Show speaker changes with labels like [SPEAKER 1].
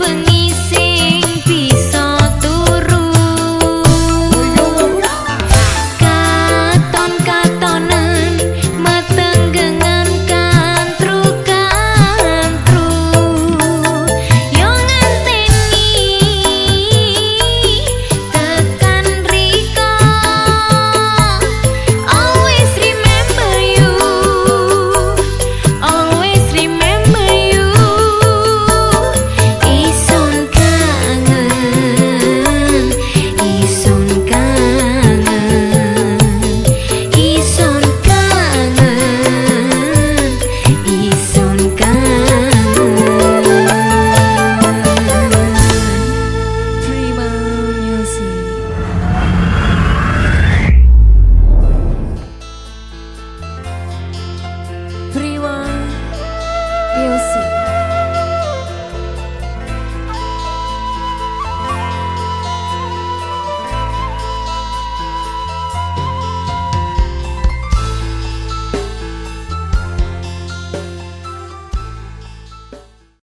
[SPEAKER 1] pengen